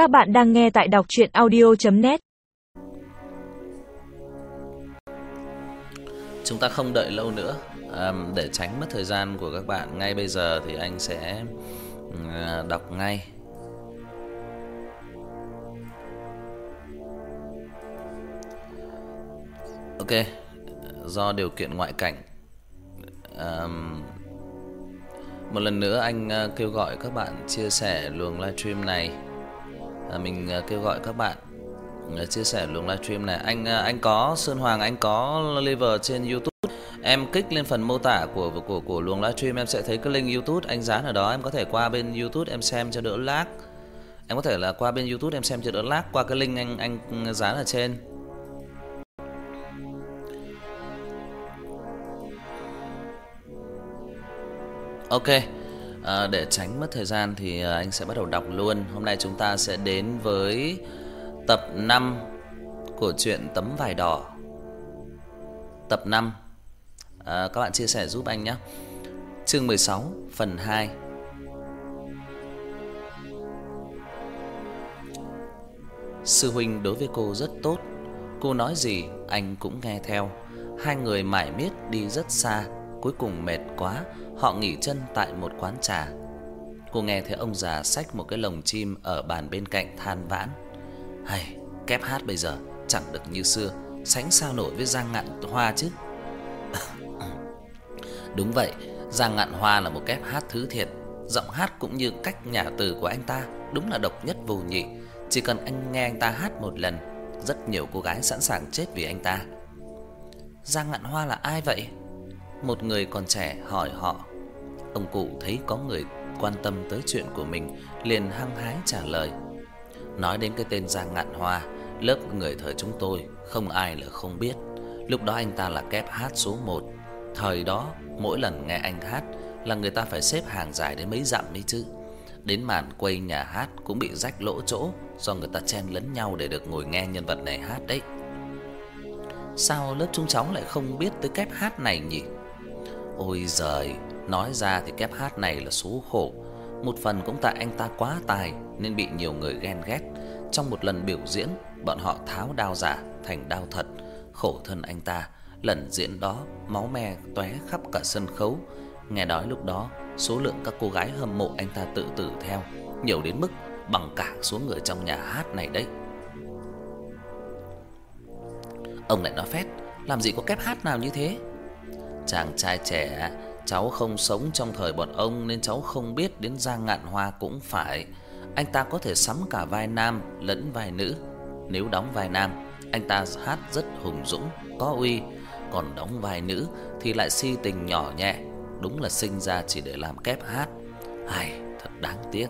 Các bạn đang nghe tại đọc chuyện audio.net Chúng ta không đợi lâu nữa. À, Để tránh mất thời gian của các bạn Ngay bây giờ thì anh sẽ à, đọc ngay. Ok Do điều kiện ngoại cảnh. À, Một lần nữa anh à, kêu gọi các bạn chia sẻ luồng livestream này à, Mình à, kêu gọi các bạn à, chia sẻ luồng livestream này Anh à, anh có Sơn Hoàng anh có liver trên YouTube Em kích lên phần mô tả của của của luồng livestream em sẽ thấy cái link YouTube anh dán ở đó em có thể qua bên YouTube em xem cho đỡ lag. Em có thể là qua bên YouTube em xem cho đỡ lag qua cái link anh anh dán ở trên. Ok. À, để tránh mất thời gian thì ờ, anh sẽ bắt đầu đọc luôn. Hôm nay chúng ta sẽ đến với tập 5 của truyện Tấm vải đỏ. Tập 5 à, ờ, các bạn chia sẻ giúp anh nhé. Chương 16 phần 2. Sư huynh đối với cô rất tốt, cô nói gì anh cũng nghe theo. Hai người mải miết đi rất xa, cuối cùng mệt quá, họ nghỉ chân tại một quán trà. Cô nghe thấy ông già xách một cái lồng chim ở bàn bên cạnh than vãn. Hay, kép hát bây giờ chẳng được như xưa, sánh sao nổi với Giang Ngạn Hoa chứ. Đúng vậy, Giang Ngạn Hoa là một kép hát thứ thiệt, giọng hát cũng như cách nhả từ của anh ta đúng là độc nhất vô nhị. Chỉ cần anh nghe anh ta hát một lần, rất nhiều cô gái sẵn sàng chết vì anh ta. Giang Ngạn Hoa là ai vậy? Một người còn trẻ hỏi họ. Ông cụ thấy có người quan tâm tới chuyện của mình, liền hăng hái trả lời. Nói đến cái tên Giang Ngạn Hoa, lớp người thời chúng tôi không ai là không biết. Lúc đó anh ta là kép hát số 1 Thời đó, mỗi lần nghe anh hát là người ta phải xếp hàng dài đến mấy dặm ấy chứ. Đến màn quay nhà hát cũng bị rách lỗ chỗ do người ta chen lấn nhau để được ngồi nghe nhân vật này hát đấy. Sao lớp chúng cháu lại không biết tới kép hát này nhỉ? Ôi giời, nói ra thì kép hát này là số khổ. Một phần cũng tại anh ta quá tài nên bị nhiều người ghen ghét. Trong một lần biểu diễn, bọn họ tháo đao giả thành đao thật, khổ thân anh ta Lần diễn đó, máu me tóe khắp cả sân khấu. Nghe nói lúc đó, số lượng các cô gái hâm mộ anh ta tự tử theo, nhiều đến mức bằng cả số người trong nhà hát này đấy. Ông lại nói phét, làm gì có kép hát nào như thế? Chàng trai trẻ, cháu không sống trong thời bọn ông nên cháu không biết đến Giang Ngạn Hoa cũng phải. Anh ta có thể sắm cả vai nam lẫn vai nữ. Nếu đóng vai nam, anh ta hát rất hùng dũng, có uy, còn đóng vai nữ thì lại si tình nhỏ nhẹ, đúng là sinh ra chỉ để làm kép hát. Ai, thật đáng tiếc.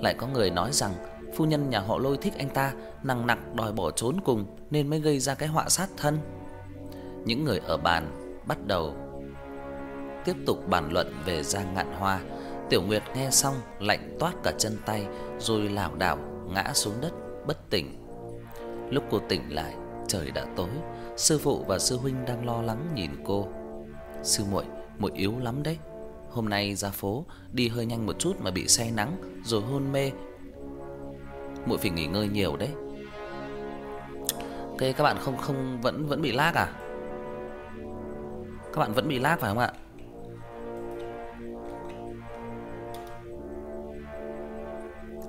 Lại có người nói rằng phu nhân nhà họ Lôi thích anh ta, nằng nặc đòi bỏ trốn cùng nên mới gây ra cái họa sát thân. Những người ở bàn bắt đầu tiếp tục bàn luận về Giang Ngạn Hoa. Tiểu Nguyệt nghe xong lạnh toát cả chân tay rồi lảo đảo ngã xuống đất bất tỉnh. Lúc cô tỉnh lại, trời đã tối, sư phụ và sư huynh đang lo lắng nhìn cô. "Sư muội, muội yếu lắm đấy. Hôm nay ra phố đi hơi nhanh một chút mà bị say nắng rồi hôn mê. Muội phải nghỉ ngơi nhiều đấy." Ok các bạn không không vẫn vẫn bị lag à? Các bạn vẫn bị lag phải không ạ?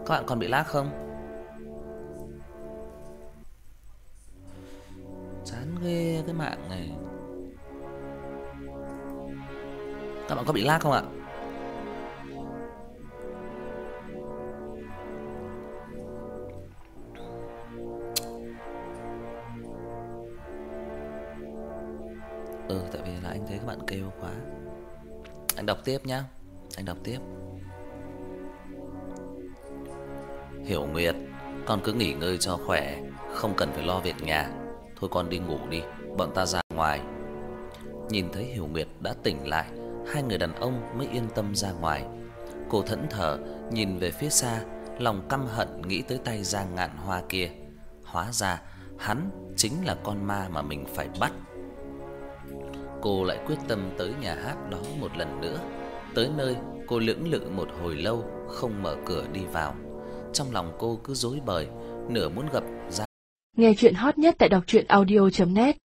Các bạn còn bị lag không? Chán ghê cái mạng này. Các bạn có bị lag không ạ? Ừ tại vì là anh thấy các bạn kêu quá. Anh đọc tiếp nhá. Anh đọc tiếp. Hiểu Nguyệt, con cứ nghỉ ngơi cho khỏe, không cần phải lo việc nhà. Thôi con đi ngủ đi, bọn ta ra ngoài. Nhìn thấy Hiểu Nguyệt đã tỉnh lại, hai người đàn ông mới yên tâm ra ngoài. Cô thẫn thờ nhìn về phía xa, lòng căm hận nghĩ tới tay Giang Ngạn Hoa kia. Hóa ra hắn chính là con ma mà mình phải bắt. Cô lại quyết tâm tới nhà hát đó một lần nữa. Tới nơi, cô lưỡng lự một hồi lâu không mở cửa đi vào. trong lòng cô cứ rối bời, nửa muốn gặp ra. Nghe chuyện hot nhất tại đọc audio net